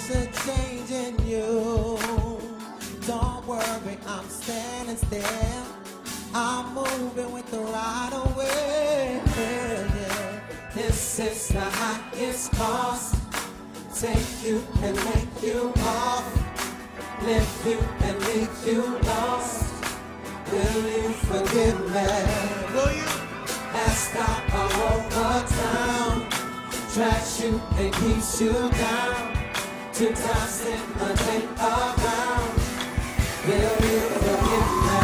ever should change in you, don't worry, I'm standing still. I'm moving with the right of way. Yeah. This is the highest cost. Take you and make you off. Lift you and leave you lost. Will you forgive me? Will you? Ask out all over town. Trash you and keeps you down. Around. Will you forgive me?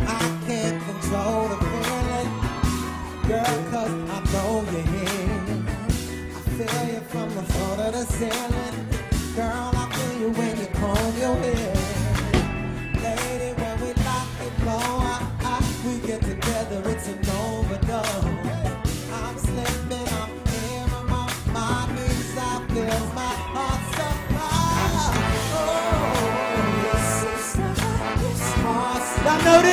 I can't control the feeling. Girl, cause I know you're here. I feel you from the floor to the ceiling. Girl,